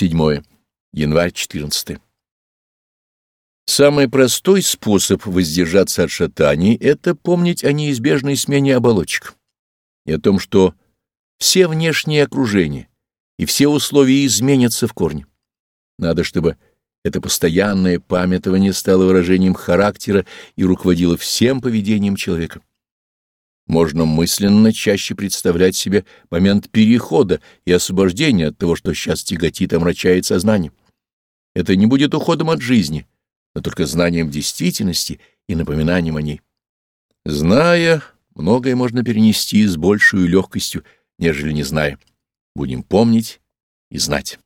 Седьмое. Январь 14. Самый простой способ воздержаться от шатаний — это помнить о неизбежной смене оболочек и о том, что все внешние окружения и все условия изменятся в корне. Надо, чтобы это постоянное памятование стало выражением характера и руководило всем поведением человека. Можно мысленно чаще представлять себе момент перехода и освобождения от того, что сейчас тяготит и омрачает сознание. Это не будет уходом от жизни, но только знанием действительности и напоминанием о ней. Зная, многое можно перенести с большей легкостью, нежели не зная. Будем помнить и знать.